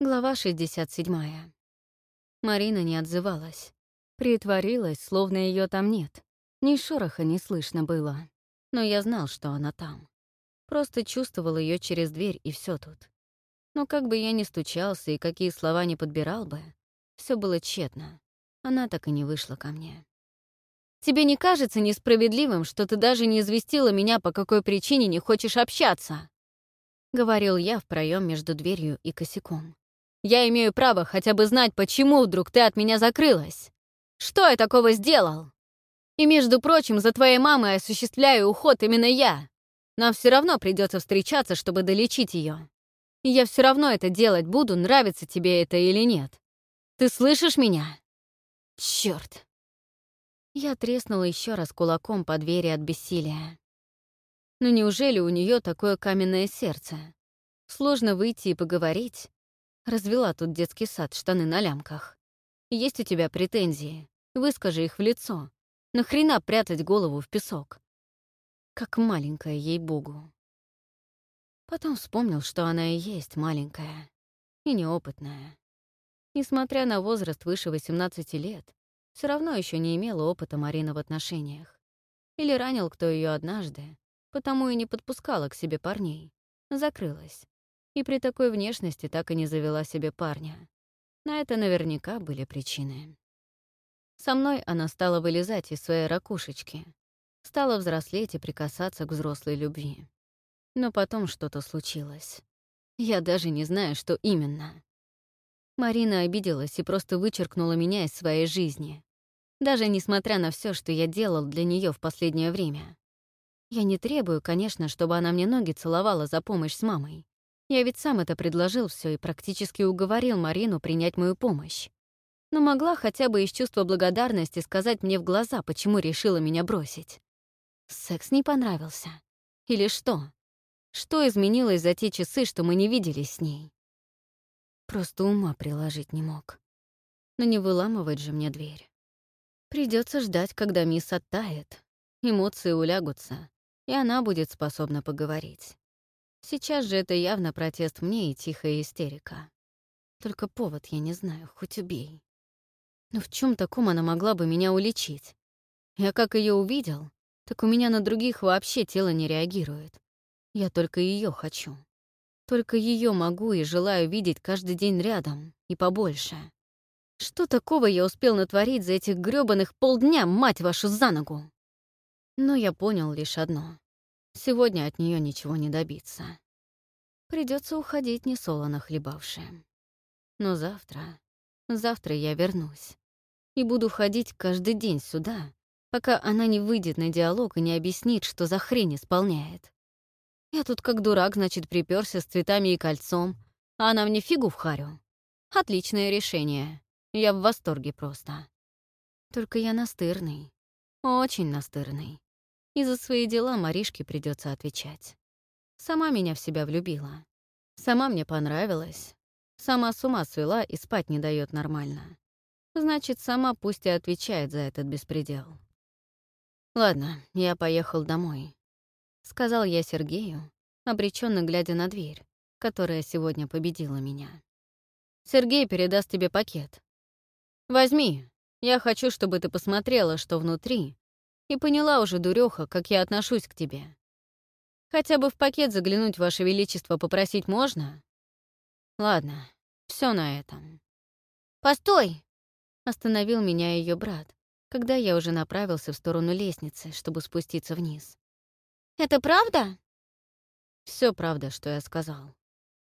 Глава 67. Марина не отзывалась. Притворилась, словно ее там нет. Ни шороха не слышно было. Но я знал, что она там. Просто чувствовал ее через дверь, и все тут. Но как бы я ни стучался и какие слова не подбирал бы, все было тщетно. Она так и не вышла ко мне. «Тебе не кажется несправедливым, что ты даже не известила меня, по какой причине не хочешь общаться?» — говорил я в проем между дверью и косяком. Я имею право хотя бы знать, почему вдруг ты от меня закрылась. Что я такого сделал? И, между прочим, за твоей мамой осуществляю уход именно я. Нам все равно придется встречаться, чтобы долечить ее. И я все равно это делать буду, нравится тебе это или нет. Ты слышишь меня? Черт! Я треснула еще раз кулаком по двери от бессилия. Но ну, неужели у нее такое каменное сердце? Сложно выйти и поговорить, Развела тут детский сад, штаны на лямках. Есть у тебя претензии? Выскажи их в лицо. Нахрена прятать голову в песок? Как маленькая, ей-богу. Потом вспомнил, что она и есть маленькая. И неопытная. Несмотря на возраст выше 18 лет, все равно еще не имела опыта Марина в отношениях. Или ранил кто ее однажды, потому и не подпускала к себе парней. Закрылась и при такой внешности так и не завела себе парня. На это наверняка были причины. Со мной она стала вылезать из своей ракушечки, стала взрослеть и прикасаться к взрослой любви. Но потом что-то случилось. Я даже не знаю, что именно. Марина обиделась и просто вычеркнула меня из своей жизни, даже несмотря на все, что я делал для нее в последнее время. Я не требую, конечно, чтобы она мне ноги целовала за помощь с мамой. Я ведь сам это предложил все и практически уговорил Марину принять мою помощь. Но могла хотя бы из чувства благодарности сказать мне в глаза, почему решила меня бросить. Секс не понравился. Или что? Что изменилось за те часы, что мы не виделись с ней? Просто ума приложить не мог. Но не выламывать же мне дверь. Придется ждать, когда мисс оттает, эмоции улягутся, и она будет способна поговорить. Сейчас же это явно протест мне и тихая истерика. Только повод я не знаю, хоть убей. Но в чем таком она могла бы меня уличить? Я как ее увидел, так у меня на других вообще тело не реагирует. Я только ее хочу. Только ее могу и желаю видеть каждый день рядом, и побольше. Что такого я успел натворить за этих грёбаных полдня, мать вашу, за ногу? Но я понял лишь одно. Сегодня от нее ничего не добиться. Придется уходить несолоно хлебавши. Но завтра, завтра я вернусь. И буду ходить каждый день сюда, пока она не выйдет на диалог и не объяснит, что за хрень исполняет. Я тут как дурак, значит, приперся с цветами и кольцом, а она мне фигу в харю. Отличное решение. Я в восторге просто. Только я настырный. Очень настырный и за свои дела Маришке придется отвечать. Сама меня в себя влюбила. Сама мне понравилась. Сама с ума свела и спать не дает нормально. Значит, сама пусть и отвечает за этот беспредел. «Ладно, я поехал домой», — сказал я Сергею, обреченно глядя на дверь, которая сегодня победила меня. «Сергей передаст тебе пакет. Возьми, я хочу, чтобы ты посмотрела, что внутри, и поняла уже, дуреха, как я отношусь к тебе. Хотя бы в пакет заглянуть, Ваше Величество, попросить можно? Ладно, все на этом. «Постой!» — остановил меня ее брат, когда я уже направился в сторону лестницы, чтобы спуститься вниз. «Это правда?» Все правда, что я сказал.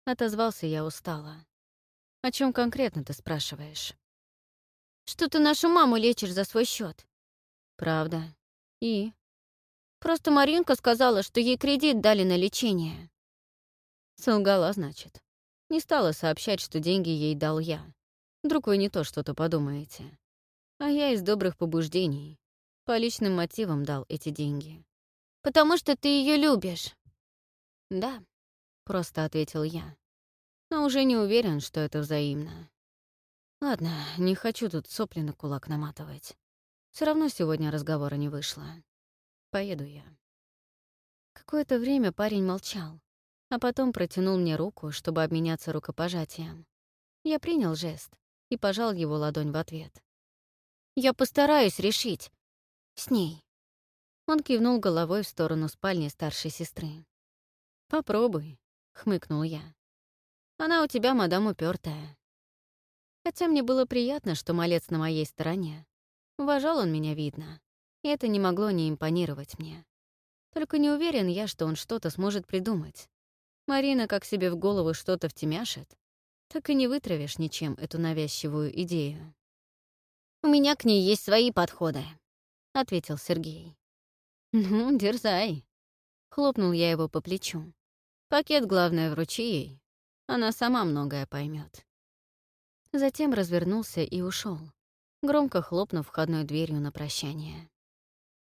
Отозвался я устало. «О чем конкретно ты спрашиваешь?» «Что ты нашу маму лечишь за свой счет? «Правда. И? Просто Маринка сказала, что ей кредит дали на лечение. Солгала, значит. Не стала сообщать, что деньги ей дал я. Вдруг вы не то что-то подумаете. А я из добрых побуждений. По личным мотивам дал эти деньги. «Потому что ты ее любишь». «Да», — просто ответил я. Но уже не уверен, что это взаимно. Ладно, не хочу тут сопли на кулак наматывать. Все равно сегодня разговора не вышло. Поеду я. Какое-то время парень молчал, а потом протянул мне руку, чтобы обменяться рукопожатием. Я принял жест и пожал его ладонь в ответ. «Я постараюсь решить. С ней». Он кивнул головой в сторону спальни старшей сестры. «Попробуй», — хмыкнул я. «Она у тебя, мадам, упертая. Хотя мне было приятно, что малец на моей стороне. Уважал он меня, видно, и это не могло не импонировать мне. Только не уверен я, что он что-то сможет придумать. Марина как себе в голову что-то втемяшет, так и не вытравишь ничем эту навязчивую идею. «У меня к ней есть свои подходы», — ответил Сергей. «Ну, дерзай», — хлопнул я его по плечу. «Пакет, главное, вручи ей. Она сама многое поймет. Затем развернулся и ушел, громко хлопнув входной дверью на прощание.